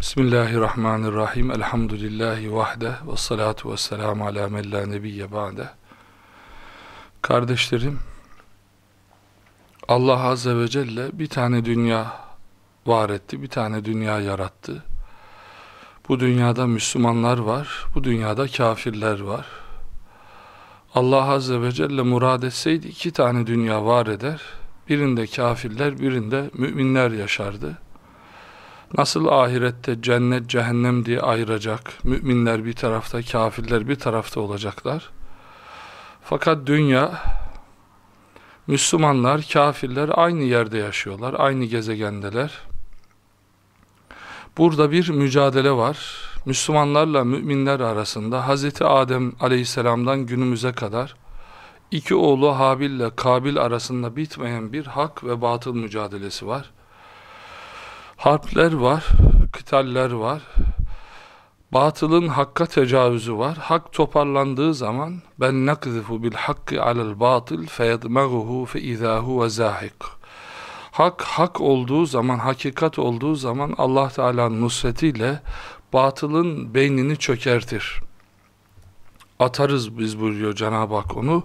Bismillahirrahmanirrahim. Elhamdülillahi vahde ve salatu ve selamu ala men la nebiyye ba'de. Kardeşlerim, Allah Azze ve Celle bir tane dünya var etti, bir tane dünya yarattı. Bu dünyada Müslümanlar var, bu dünyada kafirler var. Allah Azze ve Celle murad etseydi iki tane dünya var eder. Birinde kafirler, birinde müminler yaşardı. Nasıl ahirette cennet, cehennem diye ayıracak, müminler bir tarafta, kafirler bir tarafta olacaklar. Fakat dünya, Müslümanlar, kafirler aynı yerde yaşıyorlar, aynı gezegendeler. Burada bir mücadele var. Müslümanlarla müminler arasında Hz. Adem aleyhisselamdan günümüze kadar iki oğlu Habil ile Kabil arasında bitmeyen bir hak ve batıl mücadelesi var. Harpler var, kıtaller var. Batılın hakka tecavüzü var. Hak toparlandığı zaman ben nakzifu bil hakki alel batıl feyedmeguhu fe izahu ve zahik. Hak hak olduğu zaman, hakikat olduğu zaman Allah Teala'nın nusretiyle batılın beynini çökertir. Atarız biz buyuruyor Cenab-ı Hak onu.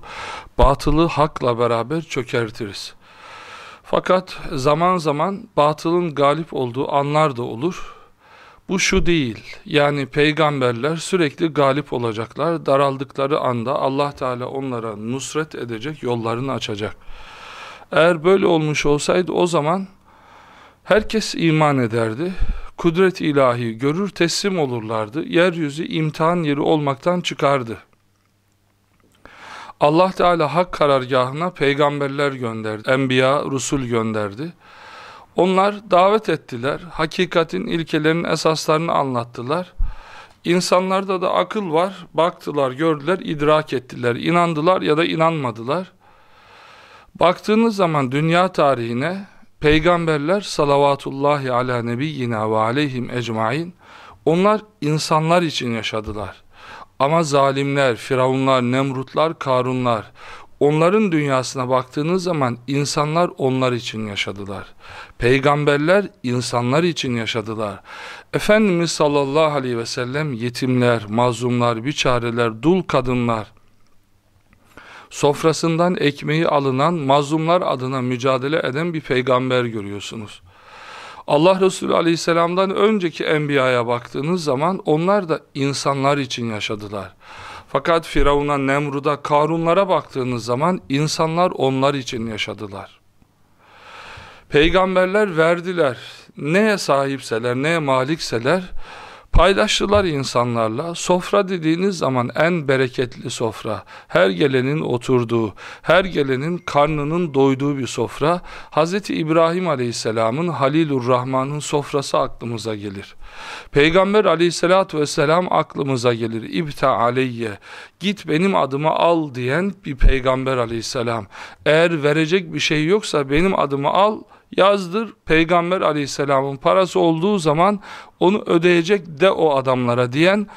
Batılı hakla beraber çökertiriz. Fakat zaman zaman batılın galip olduğu anlar da olur. Bu şu değil, yani peygamberler sürekli galip olacaklar, daraldıkları anda Allah Teala onlara nusret edecek, yollarını açacak. Eğer böyle olmuş olsaydı o zaman herkes iman ederdi, kudret ilahi görür, teslim olurlardı, yeryüzü imtihan yeri olmaktan çıkardı. Allah Teala hak karargahına peygamberler gönderdi, enbiya, rusul gönderdi. Onlar davet ettiler, hakikatin ilkelerinin esaslarını anlattılar. İnsanlarda da akıl var, baktılar, gördüler, idrak ettiler, inandılar ya da inanmadılar. Baktığınız zaman dünya tarihine peygamberler salavatullahi ala nebiyyina ve aleyhim ecmain onlar insanlar için yaşadılar. Ama zalimler, firavunlar, nemrutlar, karunlar onların dünyasına baktığınız zaman insanlar onlar için yaşadılar. Peygamberler insanlar için yaşadılar. Efendimiz sallallahu aleyhi ve sellem yetimler, mazlumlar, biçareler, dul kadınlar, sofrasından ekmeği alınan mazlumlar adına mücadele eden bir peygamber görüyorsunuz. Allah Resulü Aleyhisselam'dan önceki enbiyaya baktığınız zaman onlar da insanlar için yaşadılar. Fakat Firavun'a, Nemrud'a, Karunlara baktığınız zaman insanlar onlar için yaşadılar. Peygamberler verdiler. Neye sahipseler, neye malikseler paylaştılar insanlarla. Sofra dediğiniz zaman en bereketli sofra. Her gelenin oturduğu, her gelenin karnının doyduğu bir sofra. Hz. İbrahim Aleyhisselam'ın Halilur Rahman'ın sofrası aklımıza gelir. Peygamber Aleyhisselatü Vesselam aklımıza gelir. İbta aleyye, git benim adımı al diyen bir Peygamber Aleyhisselam. Eğer verecek bir şey yoksa benim adımı al, yazdır peygamber aleyhisselamın parası olduğu zaman onu ödeyecek de o adamlara diyen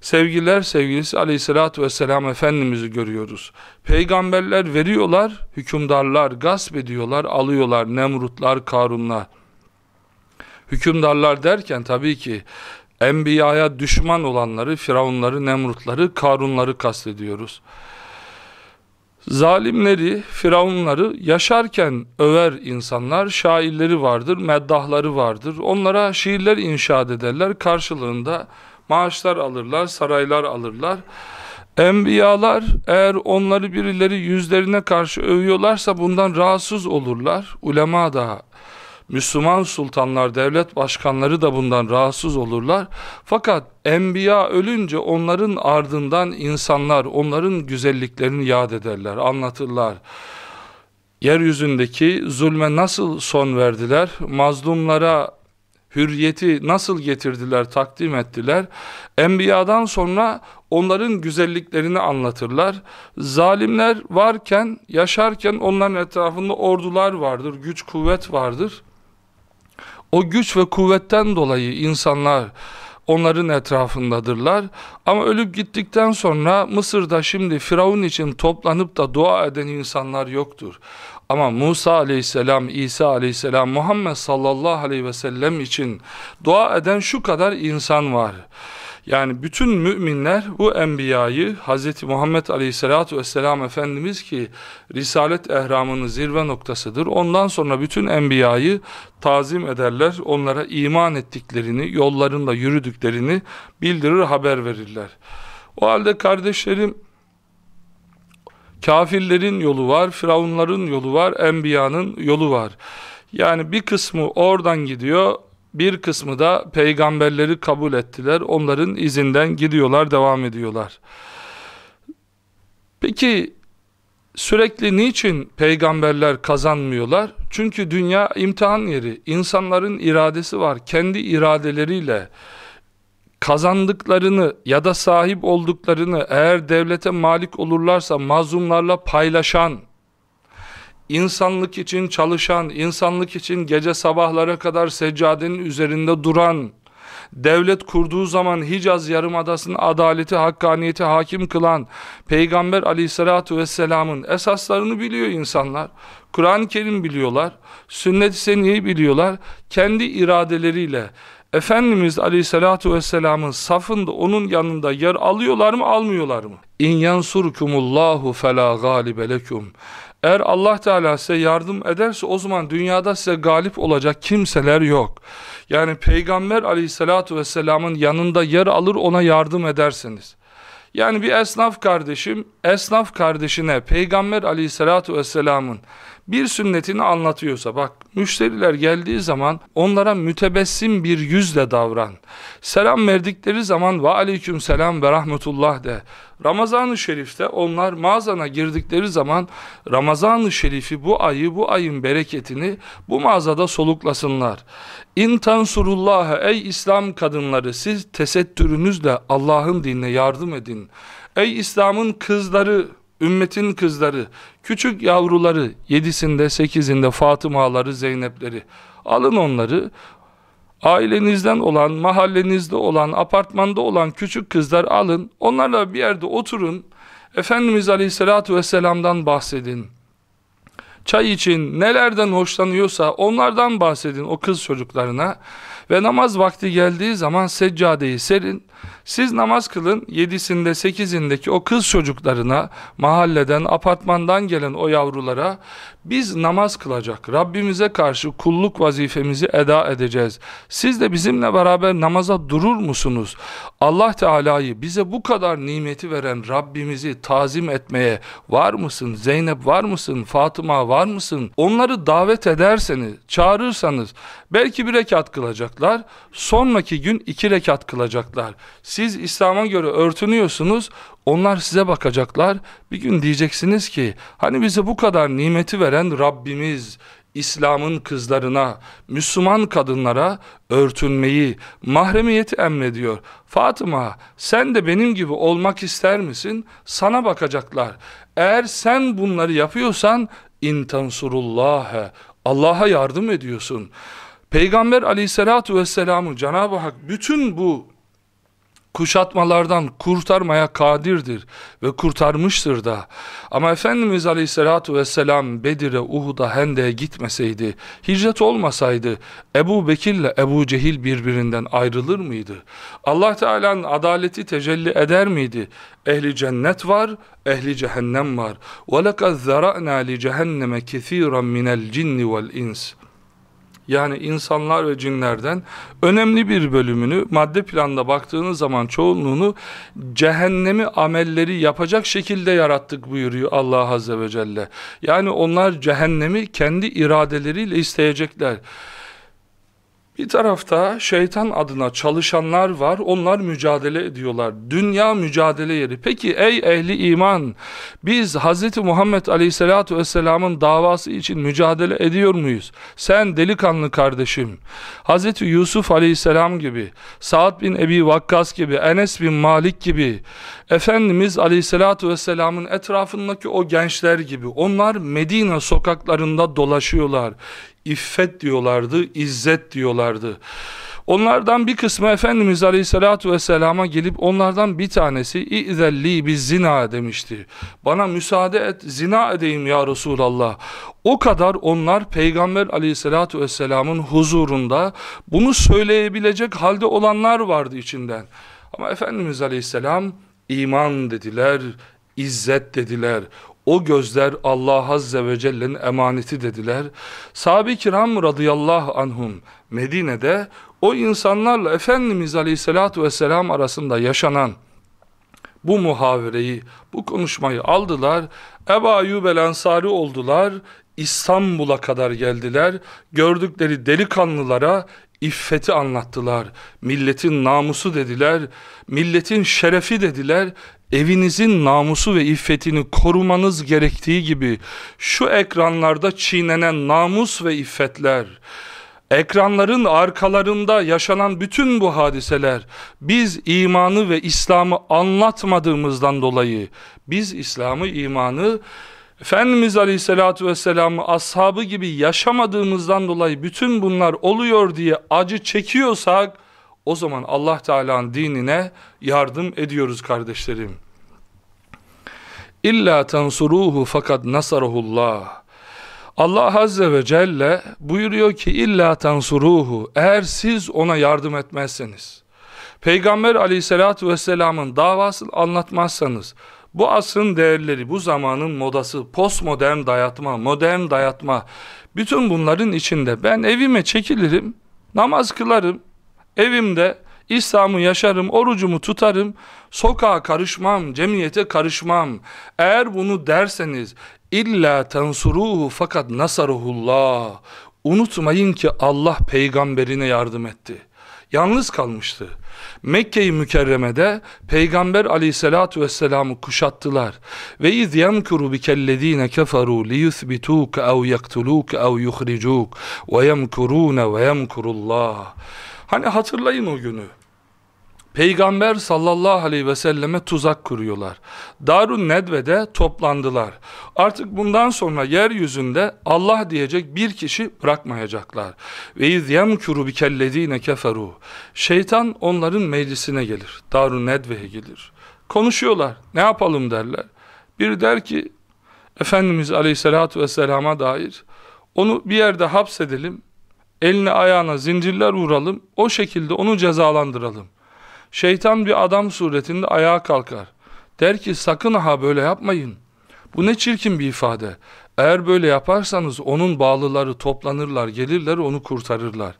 sevgiler sevgilisi aleyhissalatü vesselam Efendimiz'i görüyoruz. Peygamberler veriyorlar, hükümdarlar gasp ediyorlar, alıyorlar, nemrutlar, karunlar. Hükümdarlar derken tabii ki enbiyaya düşman olanları, firavunları, nemrutları, karunları kastediyoruz zalimleri, firavunları yaşarken över insanlar, şairleri vardır, meddahları vardır. Onlara şiirler inşaat ederler, karşılığında maaşlar alırlar, saraylar alırlar. Enbiyalar eğer onları birileri yüzlerine karşı övüyorlarsa bundan rahatsız olurlar. Ulema da Müslüman sultanlar, devlet başkanları da bundan rahatsız olurlar. Fakat enbiya ölünce onların ardından insanlar onların güzelliklerini yad ederler, anlatırlar. Yeryüzündeki zulme nasıl son verdiler, mazlumlara hürriyeti nasıl getirdiler, takdim ettiler. Enbiyadan sonra onların güzelliklerini anlatırlar. Zalimler varken, yaşarken onların etrafında ordular vardır, güç kuvvet vardır. O güç ve kuvvetten dolayı insanlar onların etrafındadırlar. Ama ölüp gittikten sonra Mısır'da şimdi Firavun için toplanıp da dua eden insanlar yoktur. Ama Musa aleyhisselam, İsa aleyhisselam, Muhammed sallallahu aleyhi ve sellem için dua eden şu kadar insan var. Yani bütün müminler bu enbiyayı Hz. Muhammed Aleyhisselatü Vesselam Efendimiz ki Risalet ehramının zirve noktasıdır. Ondan sonra bütün enbiyayı tazim ederler. Onlara iman ettiklerini, yollarında yürüdüklerini bildirir, haber verirler. O halde kardeşlerim kafirlerin yolu var, firavunların yolu var, enbiyanın yolu var. Yani bir kısmı oradan gidiyor, bir kısmı da peygamberleri kabul ettiler. Onların izinden gidiyorlar, devam ediyorlar. Peki sürekli niçin peygamberler kazanmıyorlar? Çünkü dünya imtihan yeri. İnsanların iradesi var. Kendi iradeleriyle kazandıklarını ya da sahip olduklarını eğer devlete malik olurlarsa mazlumlarla paylaşan insanlık için çalışan, insanlık için gece sabahlara kadar seccadenin üzerinde duran, devlet kurduğu zaman Hicaz Yarımadası'nın adaleti, hakkaniyeti hakim kılan Peygamber aleyhissalatu vesselamın esaslarını biliyor insanlar. Kur'an-ı Kerim biliyorlar, sünnet-i seniyeyi biliyorlar. Kendi iradeleriyle Efendimiz aleyhissalatu vesselamın safında onun yanında yer alıyorlar mı almıyorlar mı? İn yansurkumullahu fela galibe lekum. Eğer Allah Teala size yardım ederse o zaman dünyada size galip olacak kimseler yok. Yani Peygamber aleyhissalatu vesselamın yanında yer alır ona yardım ederseniz. Yani bir esnaf kardeşim, esnaf kardeşine Peygamber aleyhissalatu vesselamın bir sünnetini anlatıyorsa bak müşteriler geldiği zaman onlara mütebessim bir yüzle davran. Selam verdikleri zaman ve aleyküm selam ve rahmetullah de. Ramazan-ı Şerif'te onlar mağazana girdikleri zaman Ramazan-ı Şerif'i bu ayı bu ayın bereketini bu mağazada soluklasınlar. İn tansurullaha ey İslam kadınları siz tesettürünüzle Allah'ın dinine yardım edin. Ey İslam'ın kızları ümmetin kızları, küçük yavruları, yedisinde, sekizinde Fatımaları, Zeynepleri, alın onları, ailenizden olan, mahallenizde olan, apartmanda olan küçük kızlar alın, onlarla bir yerde oturun, Efendimiz Aleyhisselatü Vesselam'dan bahsedin. Çay için nelerden hoşlanıyorsa onlardan bahsedin o kız çocuklarına ve namaz vakti geldiği zaman seccadeyi serin, siz namaz kılın yedisinde sekizindeki o kız çocuklarına mahalleden apartmandan gelen o yavrulara biz namaz kılacak Rabbimize karşı kulluk vazifemizi eda edeceğiz. Siz de bizimle beraber namaza durur musunuz? Allah Teala'yı bize bu kadar nimeti veren Rabbimizi tazim etmeye var mısın? Zeynep var mısın? Fatıma var mısın? Onları davet ederseniz, çağırırsanız belki bir rekat kılacaklar. Sonraki gün iki rekat kılacaklar. Siz İslam'a göre örtünüyorsunuz, onlar size bakacaklar. Bir gün diyeceksiniz ki, hani bize bu kadar nimeti veren Rabbimiz, İslam'ın kızlarına, Müslüman kadınlara örtünmeyi, mahremiyeti emrediyor. Fatıma sen de benim gibi olmak ister misin? Sana bakacaklar. Eğer sen bunları yapıyorsan intansurullâhe Allah'a yardım ediyorsun. Peygamber aleyhissalatu vesselam'ı Cenab-ı Hak bütün bu kuşatmalardan kurtarmaya kadirdir ve kurtarmıştır da. Ama Efendimiz Aleyhisselatü Vesselam Bedir'e, Uhud'a, Hende'ye gitmeseydi, hicret olmasaydı Ebu Bekir'le Ebu Cehil birbirinden ayrılır mıydı? Allah Teala'nın adaleti tecelli eder miydi? Ehli cennet var, ehli cehennem var. وَلَقَدْ ذَرَأْنَا لِجَهَنَّمَ كَثِيرًا مِنَ الْجِنِّ وَالْاِنسِ yani insanlar ve cinlerden önemli bir bölümünü madde planda baktığınız zaman çoğunluğunu cehennemi amelleri yapacak şekilde yarattık buyuruyor Allah Azze ve Celle. Yani onlar cehennemi kendi iradeleriyle isteyecekler. Bir tarafta şeytan adına çalışanlar var, onlar mücadele ediyorlar. Dünya mücadele yeri. Peki ey ehli iman, biz Hz. Muhammed Aleyhisselatü Vesselam'ın davası için mücadele ediyor muyuz? Sen delikanlı kardeşim, Hz. Yusuf Aleyhisselam gibi, Sa'd bin Ebi Vakkas gibi, Enes bin Malik gibi, Efendimiz Aleyhisselatü Vesselam'ın etrafındaki o gençler gibi, onlar Medine sokaklarında dolaşıyorlar iffet diyorlardı, izzet diyorlardı. Onlardan bir kısmı Efendimiz Aleyhisselatü Vesselam'a gelip onlardan bir tanesi İzelli biz zina demişti. Bana müsaade et zina edeyim ya Resulallah. O kadar onlar Peygamber Aleyhisselatü Vesselam'ın huzurunda bunu söyleyebilecek halde olanlar vardı içinden. Ama Efendimiz Aleyhisselam iman dediler, izzet dediler. O gözler Allah Azze ve Celle'nin emaneti dediler. Sahabe-i kiram radıyallahu anhum Medine'de o insanlarla Efendimiz Aleyhisselatü Vesselam arasında yaşanan bu muhavireyi, bu konuşmayı aldılar. Ebu Ayyub el Ansari oldular. İstanbul'a kadar geldiler. Gördükleri delikanlılara iffeti anlattılar. Milletin namusu dediler. Milletin şerefi dediler. Evinizin namusu ve iffetini korumanız gerektiği gibi şu ekranlarda çiğnenen namus ve iffetler, ekranların arkalarında yaşanan bütün bu hadiseler, biz imanı ve İslam'ı anlatmadığımızdan dolayı, biz İslam'ı, imanı, Efendimiz Aleyhisselatü Vesselam'ı ashabı gibi yaşamadığımızdan dolayı bütün bunlar oluyor diye acı çekiyorsak, o zaman Allah Teala'nın dinine yardım ediyoruz kardeşlerim. İlla tansuruhu fakat nasarahullah. Allah Azze ve Celle buyuruyor ki illa tansuruhu eğer siz ona yardım etmezseniz Peygamber aleyhissalatü vesselamın davasını anlatmazsanız bu asrın değerleri, bu zamanın modası, postmodern dayatma, modern dayatma bütün bunların içinde ben evime çekilirim, namaz kılarım, evimde İslam'ı yaşarım, orucumu tutarım, sokağa karışmam, cemiyete karışmam. Eğer bunu derseniz illa tensuruhu fakat nasaruhullah. Unutmayın ki Allah peygamberine yardım etti. Yalnız kalmıştı. Mekke-i Mükerreme'de Peygamber aleyhissalatu vesselam'ı kuşattılar. Ve iz yemkuru bikellezine keferu liyuthbituke ev yaktuluke ev yuhricuk ve yemkurune ve yemkurullah. Hani hatırlayın o günü. Peygamber sallallahu aleyhi ve selleme tuzak kuruyorlar. Darun Nedve'de toplandılar. Artık bundan sonra yeryüzünde Allah diyecek bir kişi bırakmayacaklar. Ve iz yemkuru bikellezine keferu. Şeytan onların meclisine gelir. Darun Nedve'ye gelir. Konuşuyorlar. Ne yapalım derler. Bir der ki Efendimiz aleyhissalatu vesselama dair onu bir yerde hapsedelim. Eline ayağına zincirler vuralım. O şekilde onu cezalandıralım. Şeytan bir adam suretinde ayağa kalkar. Der ki sakın ha böyle yapmayın. Bu ne çirkin bir ifade. Eğer böyle yaparsanız onun bağlıları toplanırlar, gelirler onu kurtarırlar.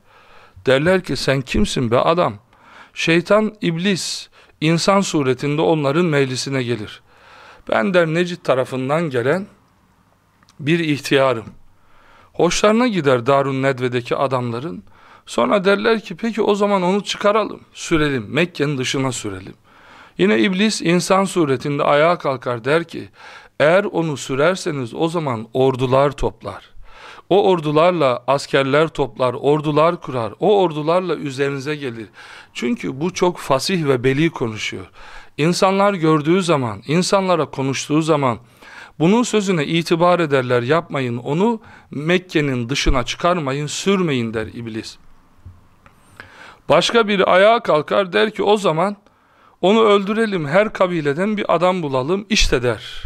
Derler ki sen kimsin be adam? Şeytan iblis, insan suretinde onların meclisine gelir. Ben der Necid tarafından gelen bir ihtiyarım. Hoşlarına gider Darun Nedve'deki adamların. Sonra derler ki peki o zaman onu çıkaralım, sürelim, Mekke'nin dışına sürelim. Yine iblis insan suretinde ayağa kalkar der ki eğer onu sürerseniz o zaman ordular toplar. O ordularla askerler toplar, ordular kurar. O ordularla üzerinize gelir. Çünkü bu çok fasih ve beli konuşuyor. İnsanlar gördüğü zaman, insanlara konuştuğu zaman bunun sözüne itibar ederler yapmayın onu Mekke'nin dışına çıkarmayın sürmeyin der iblis. Başka biri ayağa kalkar der ki o zaman onu öldürelim her kabileden bir adam bulalım işte der.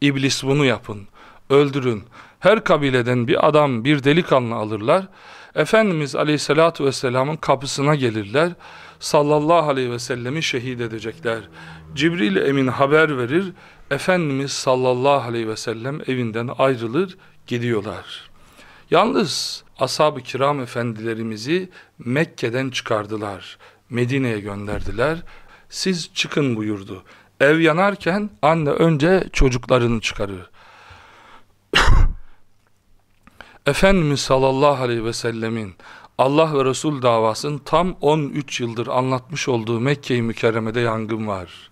İblis bunu yapın öldürün her kabileden bir adam bir delikanlı alırlar. Efendimiz aleyhissalatu vesselamın kapısına gelirler. Sallallahu aleyhi ve sellemi şehit edecekler. Cibril emin haber verir. Efendimiz sallallahu aleyhi ve sellem evinden ayrılır gidiyorlar. Yalnız ashab-ı kiram efendilerimizi Mekke'den çıkardılar. Medine'ye gönderdiler. Siz çıkın buyurdu. Ev yanarken anne önce çocuklarını çıkarır. Efendimiz sallallahu aleyhi ve sellemin Allah ve Resul davasının tam 13 yıldır anlatmış olduğu Mekke-i Mükerreme'de yangın var.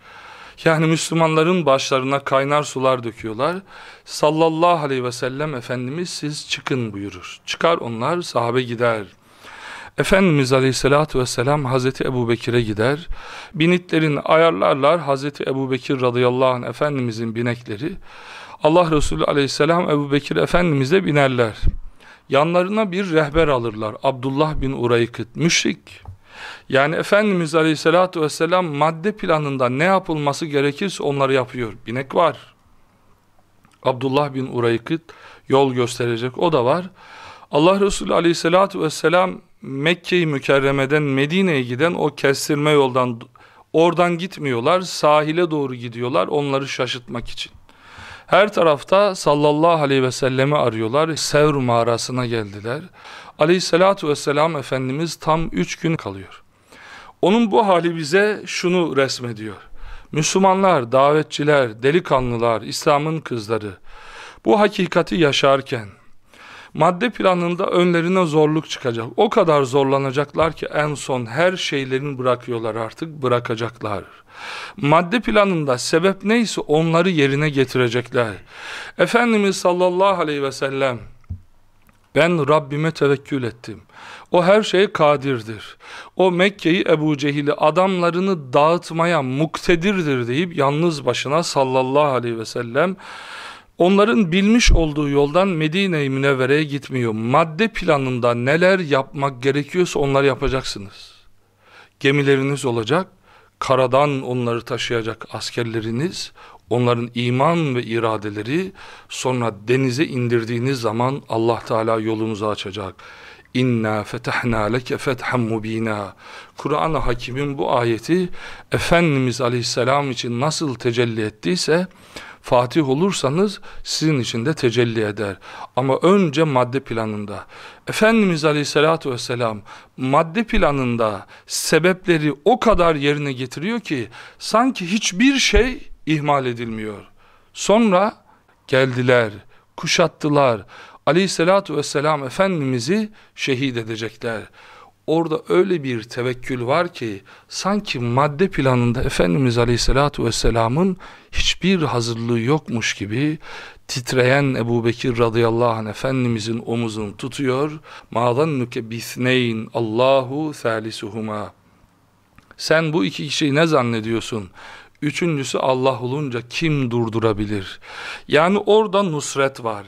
Yani Müslümanların başlarına kaynar sular döküyorlar. Sallallahu aleyhi ve sellem Efendimiz siz çıkın buyurur. Çıkar onlar sahabe gider. Efendimiz aleyhissalatü vesselam Hazreti Ebu Bekir'e gider. Binitlerin ayarlarlar Hazreti Ebu Bekir radıyallahu anh Efendimizin binekleri. Allah Resulü aleyhisselam Ebu Bekir Efendimiz'e binerler. Yanlarına bir rehber alırlar. Abdullah bin Uraykıt, müşrik. Yani Efendimiz Aleyhisselatü Vesselam madde planında ne yapılması gerekirse onları yapıyor. Binek var. Abdullah bin Uraykıt yol gösterecek o da var. Allah Resulü Aleyhisselatü Vesselam Mekke-i Mükerreme'den Medine'ye giden o kestirme yoldan oradan gitmiyorlar. Sahile doğru gidiyorlar onları şaşırtmak için. Her tarafta sallallahu aleyhi ve sellemi arıyorlar. Sevr mağarasına geldiler. Aleyhissalatu vesselam Efendimiz tam üç gün kalıyor. Onun bu hali bize şunu resmediyor. Müslümanlar, davetçiler, delikanlılar, İslam'ın kızları bu hakikati yaşarken madde planında önlerine zorluk çıkacak. O kadar zorlanacaklar ki en son her şeylerini bırakıyorlar artık bırakacaklar. Madde planında sebep neyse onları yerine getirecekler. Efendimiz sallallahu aleyhi ve sellem ben Rabbime tevekkül ettim. O her şeye kadirdir. O Mekke'yi Ebu Cehil'i adamlarını dağıtmaya muktedirdir deyip yalnız başına sallallahu aleyhi ve sellem onların bilmiş olduğu yoldan Medine-i Münevvere'ye gitmiyor. Madde planında neler yapmak gerekiyorsa onları yapacaksınız. Gemileriniz olacak, karadan onları taşıyacak askerleriniz, onların iman ve iradeleri sonra denize indirdiğiniz zaman Allah Teala yolunuzu açacak. İnna fetahna leke fethan mubina. Kur'an-ı Hakim'in bu ayeti Efendimiz Aleyhisselam için nasıl tecelli ettiyse Fatih olursanız sizin için de tecelli eder. Ama önce madde planında. Efendimiz Aleyhisselatü Vesselam madde planında sebepleri o kadar yerine getiriyor ki sanki hiçbir şey ihmal edilmiyor. Sonra geldiler, kuşattılar. Aleyhisselatü Vesselam Efendimiz'i şehit edecekler orada öyle bir tevekkül var ki sanki madde planında Efendimiz Aleyhisselatü Vesselam'ın hiçbir hazırlığı yokmuş gibi titreyen Ebu Bekir radıyallahu anh Efendimizin omuzunu tutuyor. Ma'dan nuke bisneyn Allahu salisuhuma. Sen bu iki kişiyi ne zannediyorsun? Üçüncüsü Allah olunca kim durdurabilir? Yani orada nusret var.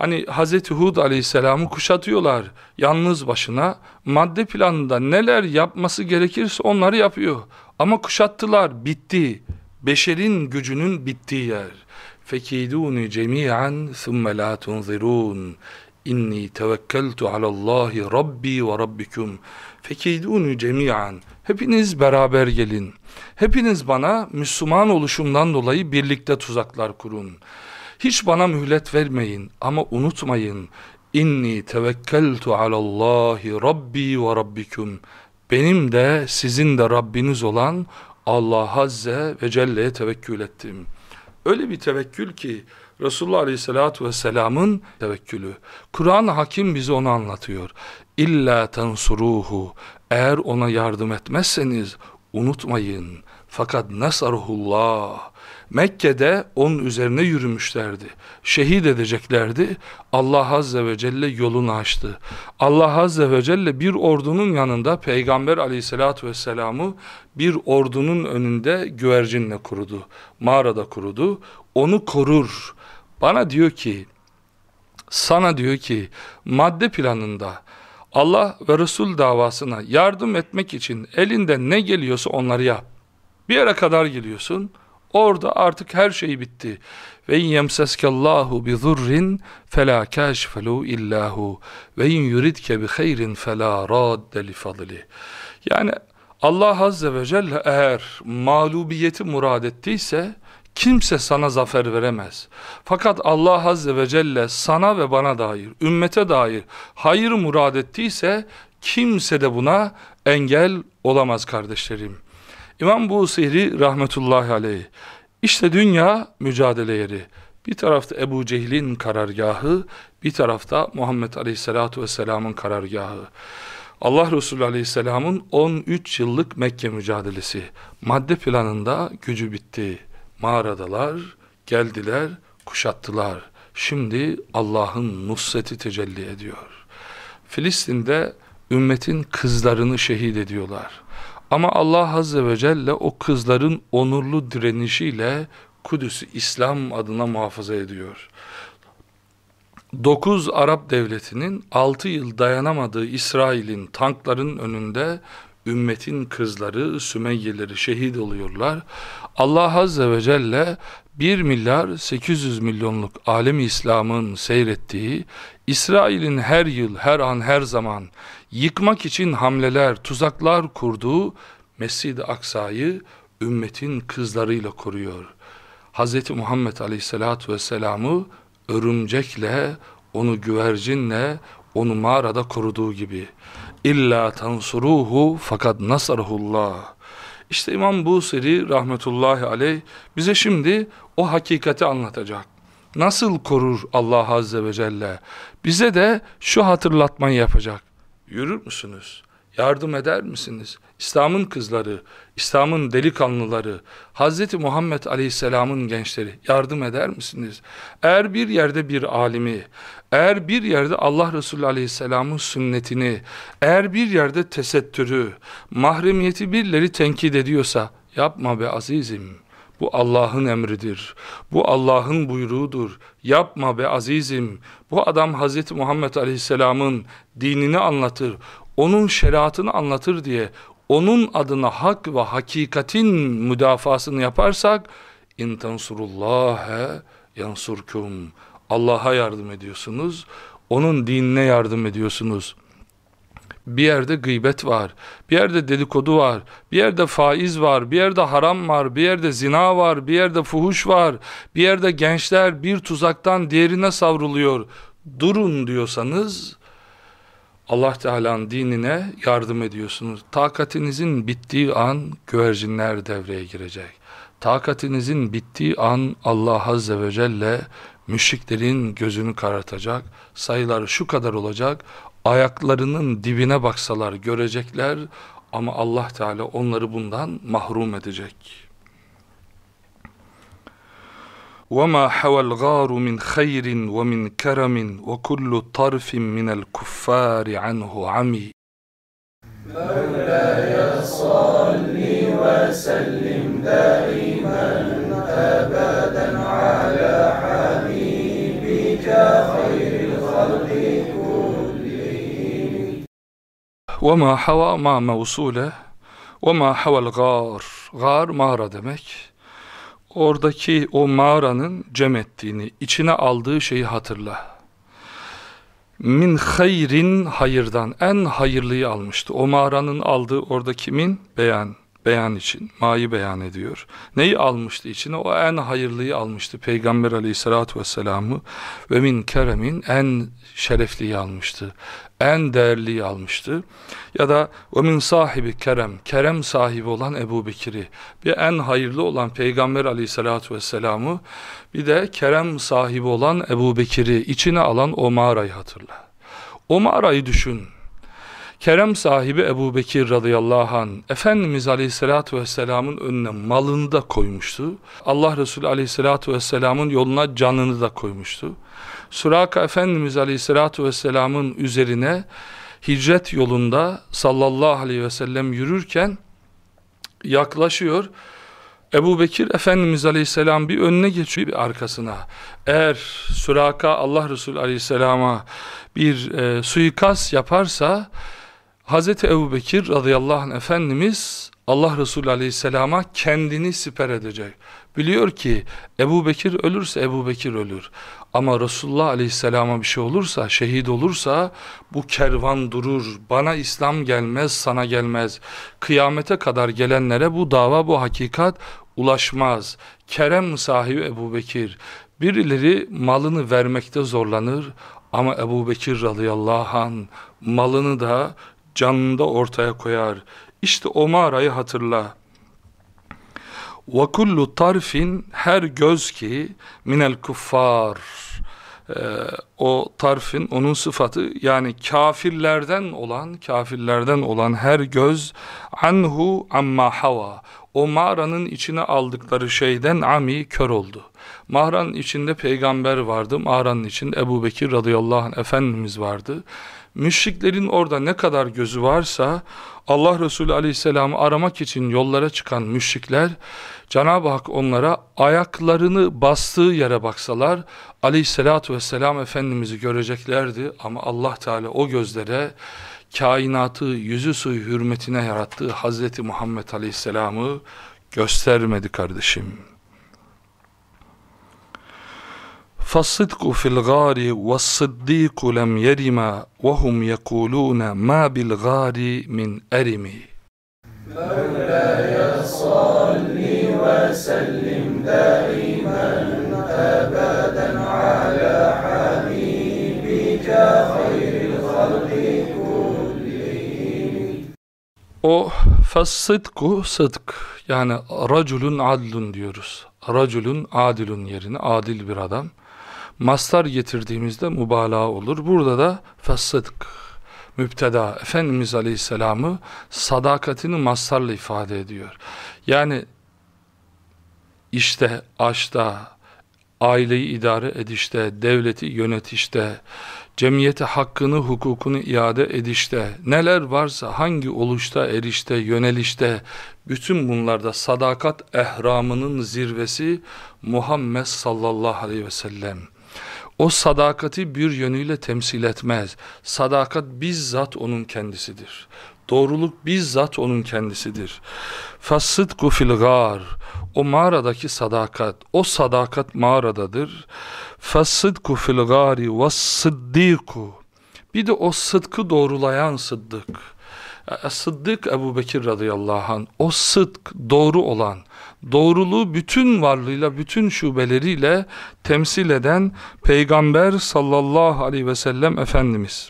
Hani Hazreti Hud aleyhisselamı kuşatıyorlar yalnız başına. Madde planında neler yapması gerekirse onları yapıyor. Ama kuşattılar bitti. Beşerin gücünün bittiği yer. Fekiduni cemi'an thumme la tunzirun. İnni tevekkeltu alallahi rabbi ve rabbikum. Fekiduni cemi'an. Hepiniz beraber gelin. Hepiniz bana Müslüman oluşumdan dolayı birlikte tuzaklar kurun. Hiç bana mühlet vermeyin ama unutmayın. İnni tevekkeltu alallahi rabbi ve rabbikum. Benim de sizin de Rabbiniz olan Allah Azze ve Celle'ye tevekkül ettim. Öyle bir tevekkül ki Resulullah Aleyhisselatü Vesselam'ın tevekkülü. Kur'an-ı Hakim bize onu anlatıyor. İlla tensuruhu. Eğer ona yardım etmezseniz unutmayın. Fakat nasaruhullah. Mekke'de onun üzerine yürümüşlerdi. Şehit edeceklerdi. Allah Azze ve Celle yolunu açtı. Allah Azze ve Celle bir ordunun yanında Peygamber aleyhissalatü vesselam'ı bir ordunun önünde güvercinle kurudu. Mağarada kurudu. Onu korur. Bana diyor ki, sana diyor ki madde planında Allah ve Resul davasına yardım etmek için elinden ne geliyorsa onları yap. Bir yere kadar geliyorsun. Orada artık her şey bitti. Ve in yemseskallahu bi zurrin fela kashfelu illahu ve in yuridke bi hayrin fela radde li fadli. Yani Allah azze ve celle eğer mağlubiyeti murad ettiyse kimse sana zafer veremez. Fakat Allah azze ve celle sana ve bana dair, ümmete dair hayır murad ettiyse kimse de buna engel olamaz kardeşlerim. İmam Busiri rahmetullahi aleyh. İşte dünya mücadele yeri. Bir tarafta Ebu Cehil'in karargahı, bir tarafta Muhammed Aleyhisselatu Vesselam'ın karargahı. Allah Resulü Aleyhisselam'ın 13 yıllık Mekke mücadelesi. Madde planında gücü bitti. Mağaradalar, geldiler, kuşattılar. Şimdi Allah'ın nusreti tecelli ediyor. Filistin'de ümmetin kızlarını şehit ediyorlar. Ama Allah Azze ve Celle o kızların onurlu direnişiyle Kudüs'ü İslam adına muhafaza ediyor. Dokuz Arap devletinin altı yıl dayanamadığı İsrail'in tankların önünde ümmetin kızları, Sümeyyeleri şehit oluyorlar. Allah Azze ve Celle 1 milyar 800 milyonluk alem İslam'ın seyrettiği, İsrail'in her yıl, her an, her zaman yıkmak için hamleler, tuzaklar kurduğu Mescid-i Aksa'yı ümmetin kızlarıyla koruyor. Hz. Muhammed Aleyhisselatü Vesselam'ı örümcekle, onu güvercinle, onu mağarada koruduğu gibi. İlla tansuruhu fakat nasarhullah. İşte İmam Busiri rahmetullahi aleyh bize şimdi o hakikati anlatacak. Nasıl korur Allah Azze ve Celle? Bize de şu hatırlatmayı yapacak. Yürür müsünüz? Yardım eder misiniz? İslam'ın kızları, İslam'ın delikanlıları, Hz. Muhammed Aleyhisselam'ın gençleri yardım eder misiniz? Eğer bir yerde bir alimi, eğer bir yerde Allah Resulü Aleyhisselam'ın sünnetini, eğer bir yerde tesettürü, mahremiyeti birileri tenkit ediyorsa, yapma be azizim. Bu Allah'ın emridir. Bu Allah'ın buyruğudur. Yapma be azizim. Bu adam Hz. Muhammed Aleyhisselam'ın dinini anlatır. Onun şeriatını anlatır diye onun adına hak ve hakikatin müdafasını yaparsak in tansurullâhe yansurkum Allah'a yardım ediyorsunuz onun dinine yardım ediyorsunuz bir yerde gıybet var, bir yerde dedikodu var, bir yerde faiz var, bir yerde haram var, bir yerde zina var, bir yerde fuhuş var, bir yerde gençler bir tuzaktan diğerine savruluyor. Durun diyorsanız Allah Teala'nın dinine yardım ediyorsunuz. Takatinizin bittiği an güvercinler devreye girecek. Takatinizin bittiği an Allah Azze ve Celle müşriklerin gözünü karartacak. Sayılar şu kadar olacak Ayaklarının dibine baksalar görecekler ama Allah Teala onları bundan mahrum edecek. وما حوى الغار من خير ومن كرم وكل طرف من الكفار عنه عمي مولاي صل وسلم دائما ابدا على حبيبك خير وما حوى ما موصوله وما حوى الغار غار mağara demek oradaki o mağaranın cem ettiğini, içine aldığı şeyi hatırla. Min hayrin hayırdan, en hayırlıyı almıştı. O mağaranın aldığı oradaki min beyan, beyan için, ma'yı beyan ediyor. Neyi almıştı içine? O en hayırlıyı almıştı. Peygamber aleyhissalatü vesselam'ı ve min keremin en şerefliyi almıştı en değerliyi almıştı. Ya da o min sahibi kerem, kerem sahibi olan Ebu Bekir'i, bir en hayırlı olan Peygamber aleyhissalatu vesselam'ı, bir de kerem sahibi olan Ebu Bekir'i içine alan o mağarayı hatırla. O mağarayı düşün. Kerem sahibi Ebu Bekir radıyallahu anh, Efendimiz aleyhissalatu vesselamın önüne malını da koymuştu. Allah Resulü aleyhissalatu vesselamın yoluna canını da koymuştu. Suraka Efendimiz Aleyhisselatü Vesselam'ın üzerine hicret yolunda sallallahu aleyhi ve sellem yürürken yaklaşıyor. Ebu Bekir Efendimiz Aleyhisselam bir önüne geçiyor bir arkasına. Eğer Suraka Allah Resulü Aleyhisselam'a bir e, suikast yaparsa Hazreti Ebu Bekir radıyallahu anh Efendimiz Allah Resulü Aleyhisselam'a kendini siper edecek. Biliyor ki Ebu Bekir ölürse Ebu Bekir ölür. Ama Resulullah Aleyhisselam'a bir şey olursa, şehit olursa bu kervan durur. Bana İslam gelmez, sana gelmez. Kıyamete kadar gelenlere bu dava, bu hakikat ulaşmaz. Kerem sahibi Ebu Bekir. Birileri malını vermekte zorlanır ama Ebu Bekir radıyallahu an malını da canını da ortaya koyar. İşte o mağarayı hatırla. Kullu tarfin her göz ki minel kuffar ee, o tarfin onun sıfatı yani kafirlerden olan kafirlerden olan her göz anhu amma hava o mağaranın içine aldıkları şeyden ami kör oldu. Mağaranın içinde peygamber vardı. Mağaranın içinde Ebu Bekir radıyallahu anh Efendimiz vardı. Müşriklerin orada ne kadar gözü varsa Allah Resulü aleyhisselamı aramak için yollara çıkan müşrikler Cenab-ı Hak onlara ayaklarını bastığı yere baksalar aleyhissalatu vesselam Efendimiz'i göreceklerdi ama Allah Teala o gözlere kainatı yüzü suyu hürmetine yarattığı Hazreti Muhammed Aleyhisselam'ı göstermedi kardeşim. فالصدق في الغار والصديق لم يرما وهم يقولون ما بالغار من أرم مولاي صل وسلم دائما أبدا على حبيبك خير الخلق كلهم O fasıdku sıdk yani raculun adlun diyoruz. Raculun adilun yerine adil bir adam. Mastar getirdiğimizde mübalağa olur. Burada da fasıdk müpteda Efendimiz Aleyhisselam'ı sadakatini mastarla ifade ediyor. Yani işte aşta, aileyi idare edişte, devleti yönetişte, cemiyete hakkını, hukukunu iade edişte, neler varsa hangi oluşta, erişte, yönelişte, bütün bunlarda sadakat ehramının zirvesi Muhammed sallallahu aleyhi ve sellem. O sadakati bir yönüyle temsil etmez. Sadakat bizzat onun kendisidir. Doğruluk bizzat onun kendisidir. Fassıdku fil gar. O mağaradaki sadakat, o sadakat mağaradadır. Fassıdku fil gari ve sıddiku. Bir de o sıdkı doğrulayan sıddık. Sıddık Ebu Bekir radıyallahu anh, o sıdk doğru olan, doğruluğu bütün varlığıyla, bütün şubeleriyle temsil eden Peygamber sallallahu aleyhi ve sellem Efendimiz.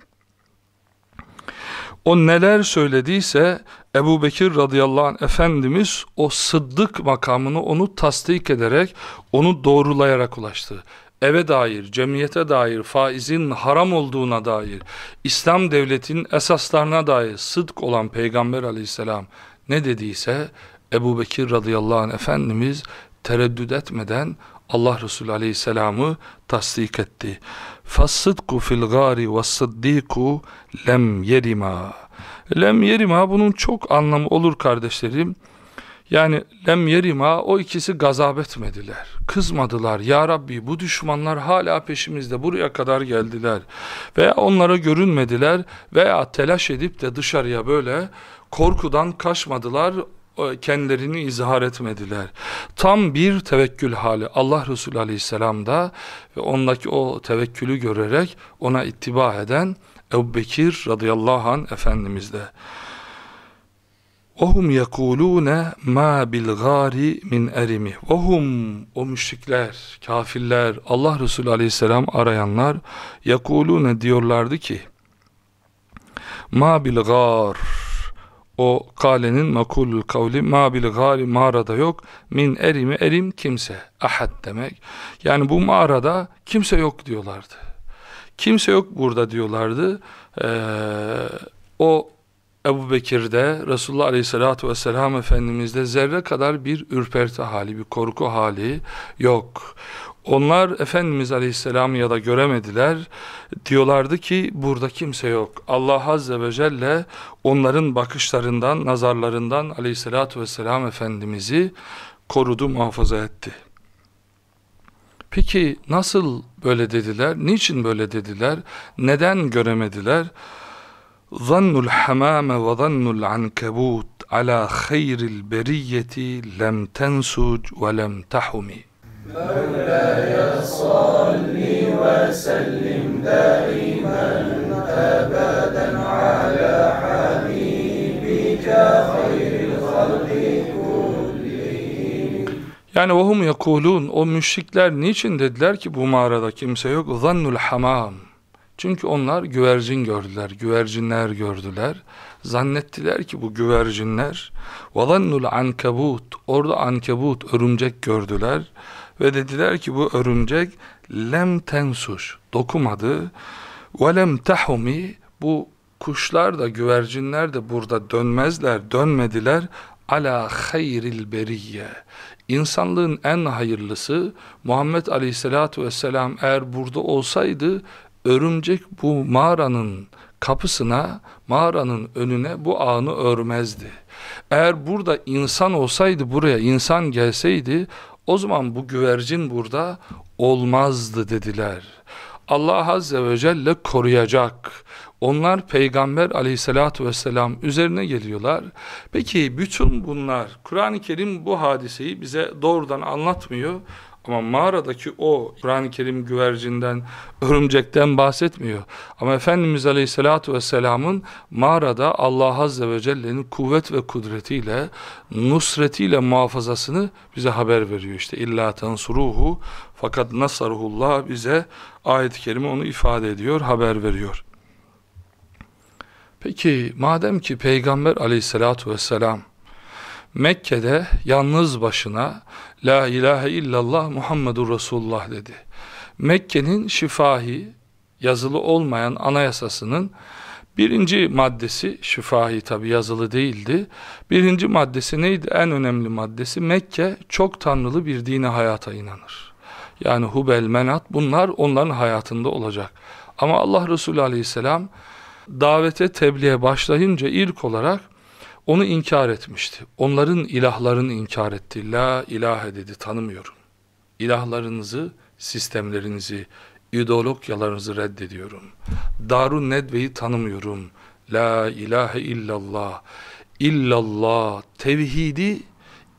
O neler söylediyse Ebu Bekir radıyallahu anh Efendimiz o sıddık makamını onu tasdik ederek, onu doğrulayarak ulaştı eve dair, cemiyete dair, faizin haram olduğuna dair, İslam devletinin esaslarına dair sıdk olan Peygamber aleyhisselam ne dediyse Ebu Bekir radıyallahu anh Efendimiz tereddüt etmeden Allah Resulü aleyhisselamı tasdik etti. Fassıdku fil gari ve sıddiku lem yerima. Lem yerima bunun çok anlamı olur kardeşlerim. Yani lem yerima o ikisi gazap etmediler. Kızmadılar. Ya Rabbi bu düşmanlar hala peşimizde buraya kadar geldiler. Veya onlara görünmediler veya telaş edip de dışarıya böyle korkudan kaçmadılar kendilerini izhar etmediler. Tam bir tevekkül hali Allah Resulü Aleyhisselam'da ve ondaki o tevekkülü görerek ona ittiba eden Ebu Bekir radıyallahu anh Efendimiz'de. وَهُمْ يَقُولُونَ مَا بِالْغَارِ مِنْ اَرِمِ وَهُمْ O müşrikler, kafirler, Allah Resulü aleyhisselam arayanlar يَقُولُونَ diyorlardı ki مَا بِالْغَارِ o kalenin makulül kavli ma bil gari mağarada yok. Min erimi erim kimse ahad demek. Yani bu mağarada kimse yok diyorlardı. Kimse yok burada diyorlardı. Ee, o Ebu Bekir'de Resulullah Aleyhisselatü Vesselam Efendimiz'de zerre kadar bir ürperti hali, bir korku hali yok. Onlar Efendimiz Aleyhisselam'ı ya da göremediler. Diyorlardı ki burada kimse yok. Allah Azze ve Celle onların bakışlarından, nazarlarından Aleyhisselatü Vesselam Efendimiz'i korudu, muhafaza etti. Peki nasıl böyle dediler? Niçin böyle dediler? Neden göremediler? ظن الحمام وظن العنكبوت على خير البرية لم تنسج ولم تحم مولاي صل وسلم دائما أبدا على حبيبك خير الخلق كلهم Yani وهم يقولون o müşrikler niçin dediler ki bu mağarada kimse yok? Zannul hamam çünkü onlar güvercin gördüler, güvercinler gördüler. Zannettiler ki bu güvercinler وَظَنُّ ankabut Orada ankebut, örümcek gördüler. Ve dediler ki bu örümcek lem tensuş dokumadı. Ve lem tahumi bu kuşlar da güvercinler de burada dönmezler, dönmediler. Ala hayril beriyye. İnsanlığın en hayırlısı Muhammed Aleyhisselatü Vesselam eğer burada olsaydı örümcek bu mağaranın kapısına, mağaranın önüne bu ağını örmezdi. Eğer burada insan olsaydı buraya insan gelseydi o zaman bu güvercin burada olmazdı dediler. Allah Azze ve Celle koruyacak. Onlar peygamber aleyhissalatu vesselam üzerine geliyorlar. Peki bütün bunlar Kur'an-ı Kerim bu hadiseyi bize doğrudan anlatmıyor. Ama mağaradaki o Kur'an-ı Kerim güvercinden, örümcekten bahsetmiyor. Ama Efendimiz Aleyhisselatü Vesselam'ın mağarada Allah Azze ve Celle'nin kuvvet ve kudretiyle, nusretiyle muhafazasını bize haber veriyor. İşte illa tansuruhu fakat nasaruhullah bize ayet-i kerime onu ifade ediyor, haber veriyor. Peki madem ki Peygamber Aleyhisselatü Vesselam Mekke'de yalnız başına La ilahe illallah Muhammedur Resulullah dedi. Mekke'nin şifahi, yazılı olmayan anayasasının birinci maddesi, şifahi tabi yazılı değildi. Birinci maddesi neydi? En önemli maddesi Mekke çok tanrılı bir dine hayata inanır. Yani Hubel, Menat bunlar onların hayatında olacak. Ama Allah Resulü aleyhisselam davete tebliğe başlayınca ilk olarak onu inkar etmişti. Onların ilahlarını inkar etti. La ilahe dedi tanımıyorum. İlahlarınızı, sistemlerinizi, ideologyalarınızı reddediyorum. Darun Nedve'yi tanımıyorum. La ilahe illallah. İllallah. Tevhidi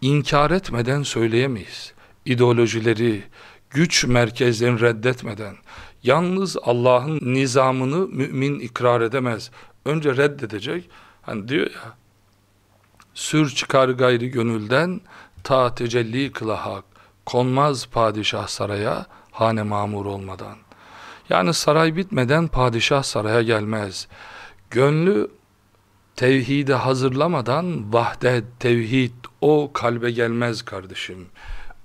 inkar etmeden söyleyemeyiz. İdeolojileri, güç merkezlerini reddetmeden, yalnız Allah'ın nizamını mümin ikrar edemez. Önce reddedecek. Hani diyor ya, Sür çıkar gayri gönülden, ta tecelli kıla hak, konmaz padişah saraya, hane mamur olmadan. Yani saray bitmeden padişah saraya gelmez. Gönlü tevhide hazırlamadan vahdet, tevhid o kalbe gelmez kardeşim.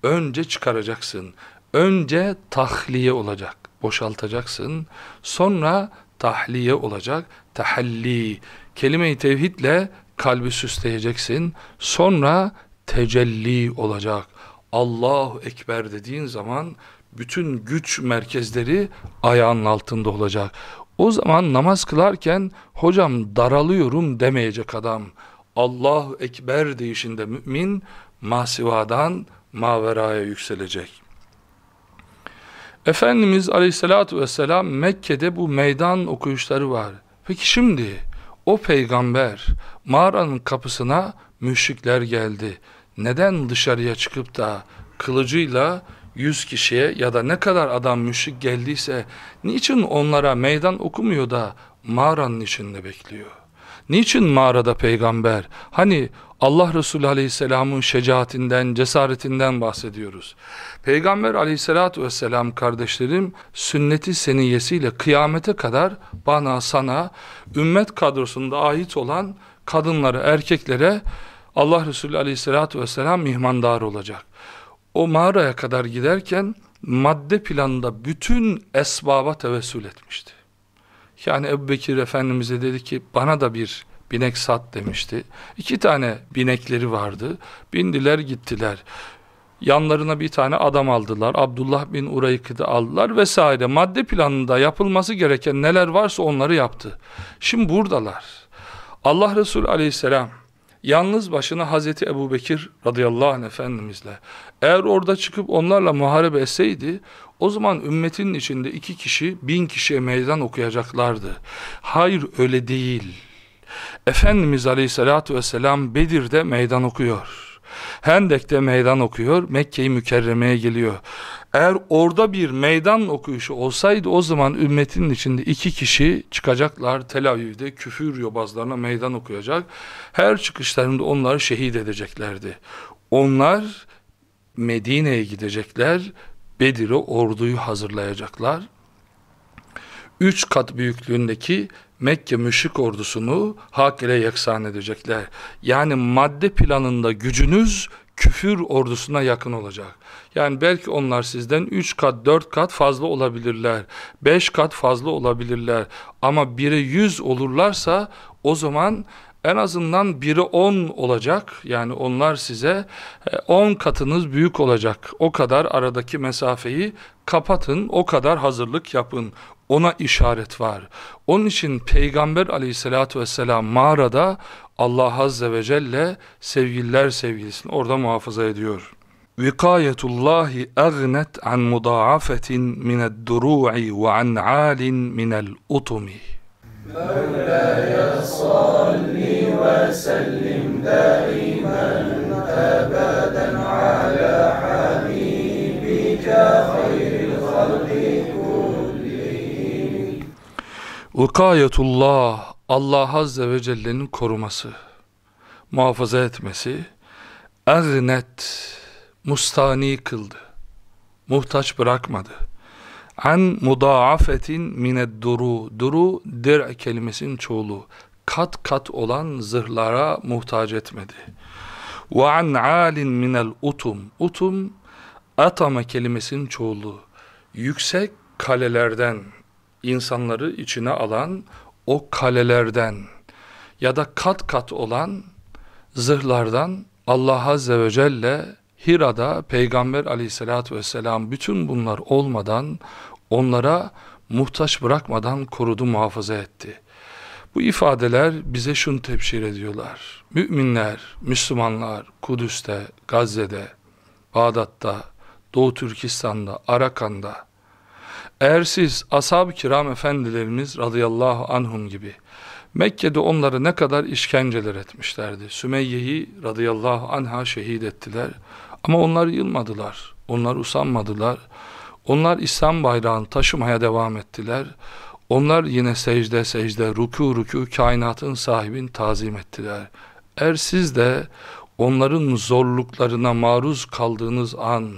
Önce çıkaracaksın. Önce tahliye olacak. Boşaltacaksın. Sonra tahliye olacak. Tahalli. Kelime-i tevhidle kalbi süsleyeceksin. Sonra tecelli olacak. Allahu Ekber dediğin zaman bütün güç merkezleri ayağının altında olacak. O zaman namaz kılarken hocam daralıyorum demeyecek adam. Allahu Ekber deyişinde mümin masivadan maveraya yükselecek. Efendimiz Aleyhisselatü Vesselam Mekke'de bu meydan okuyuşları var. Peki şimdi o peygamber mağaranın kapısına müşrikler geldi. Neden dışarıya çıkıp da kılıcıyla yüz kişiye ya da ne kadar adam müşrik geldiyse niçin onlara meydan okumuyor da mağaranın içinde bekliyor? Niçin mağarada peygamber? Hani Allah Resulü Aleyhisselam'ın şecaatinden, cesaretinden bahsediyoruz. Peygamber Aleyhisselatü Vesselam kardeşlerim sünneti seniyesiyle kıyamete kadar bana, sana, ümmet kadrosunda ait olan kadınları, erkeklere Allah Resulü Aleyhisselatü Vesselam mihmandar olacak. O mağaraya kadar giderken madde planında bütün esbaba tevessül etmişti. Yani Ebu Bekir Efendimiz'e dedi ki bana da bir binek sat demişti. İki tane binekleri vardı. Bindiler gittiler. Yanlarına bir tane adam aldılar. Abdullah bin Uraykı'da aldılar vesaire. Madde planında yapılması gereken neler varsa onları yaptı. Şimdi buradalar. Allah Resulü aleyhisselam yalnız başına Hazreti Ebu Bekir radıyallahu anh efendimizle eğer orada çıkıp onlarla muharebe etseydi o zaman ümmetin içinde iki kişi bin kişiye meydan okuyacaklardı. Hayır öyle değil. Efendimiz Aleyhisselatü Vesselam Bedir'de meydan okuyor. Hendek'te meydan okuyor, Mekke-i Mükerreme'ye geliyor. Eğer orada bir meydan okuyuşu olsaydı o zaman ümmetin içinde iki kişi çıkacaklar Tel Aviv'de küfür yobazlarına meydan okuyacak. Her çıkışlarında onları şehit edeceklerdi. Onlar Medine'ye gidecekler, Bedir'e orduyu hazırlayacaklar. Üç kat büyüklüğündeki Mekke müşrik ordusunu hak ile yeksan edecekler. Yani madde planında gücünüz küfür ordusuna yakın olacak. Yani belki onlar sizden 3 kat 4 kat fazla olabilirler. 5 kat fazla olabilirler. Ama 1'e 100 olurlarsa o zaman en azından biri 10 olacak. Yani onlar size 10 e, katınız büyük olacak. O kadar aradaki mesafeyi kapatın, o kadar hazırlık yapın. Ona işaret var. Onun için Peygamber aleyhissalatü vesselam mağarada Allah azze ve celle sevgililer sevgilisini orada muhafaza ediyor. Vikayetullahi agnet an mudaafetin mined duru'i ve an alin minel utumi. مولاي صل وسلم دائما أبدا على حبيبك خير الخلق كلهم Vukayetullah Allah Azze ve Celle'nin koruması, muhafaza etmesi, agnet, mustani kıldı, muhtaç bırakmadı. An mudaafetin mined duru, duru dir kelimesinin çoğulu, kat kat olan zırhlara muhtaç etmedi. Ve an alin minel utum, utum atama kelimesinin çoğulu, yüksek kalelerden, insanları içine alan o kalelerden ya da kat kat olan zırhlardan Allah Azze ve Celle Hira'da Peygamber aleyhissalatü vesselam bütün bunlar olmadan onlara muhtaç bırakmadan korudu muhafaza etti. Bu ifadeler bize şunu tebşir ediyorlar. Müminler, Müslümanlar Kudüs'te, Gazze'de, Bağdat'ta, Doğu Türkistan'da, Arakan'da, eğer siz ashab-ı kiram efendilerimiz radıyallahu anhum gibi Mekke'de onları ne kadar işkenceler etmişlerdi. Sümeyye'yi radıyallahu anha şehit ettiler. Ama onlar yılmadılar. Onlar usanmadılar. Onlar İslam bayrağını taşımaya devam ettiler. Onlar yine secde secde, ruku ruku kainatın sahibini tazim ettiler. Eğer siz de onların zorluklarına maruz kaldığınız an,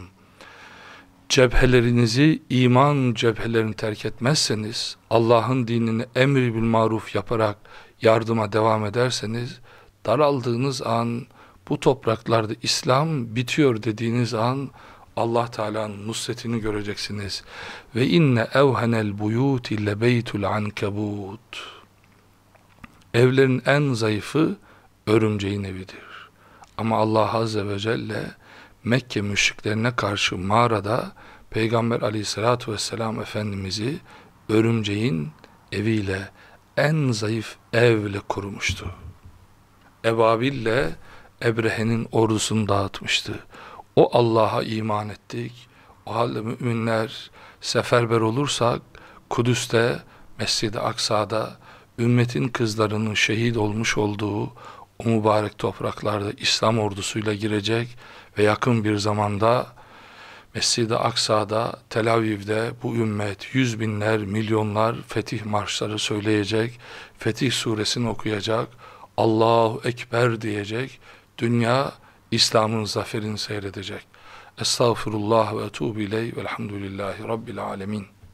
cephelerinizi iman cephelerini terk etmezseniz, Allah'ın dinini emri bil maruf yaparak yardıma devam ederseniz, daraldığınız an, bu topraklarda İslam bitiyor dediğiniz an, Allah Teala'nın nusretini göreceksiniz. Ve inne evhenel buyuti lebeytul ankebut. Evlerin en zayıfı örümceğin evidir. Ama Allah Azze ve Celle Mekke müşriklerine karşı mağarada Peygamber aleyhissalatü vesselam Efendimiz'i örümceğin eviyle en zayıf evle korumuştu. Ebabille Ebrehe'nin ordusunu dağıtmıştı. O Allah'a iman ettik. O halde müminler seferber olursak Kudüs'te, Mescid-i Aksa'da ümmetin kızlarının şehit olmuş olduğu o mübarek topraklarda İslam ordusuyla girecek ve yakın bir zamanda Mescid-i Aksa'da, Tel Aviv'de bu ümmet yüz binler, milyonlar fetih marşları söyleyecek, fetih suresini okuyacak, Allahu Ekber diyecek, dünya İslam'ın zaferini seyredecek. Estağfurullah ve etubu ileyh velhamdülillahi rabbil alemin.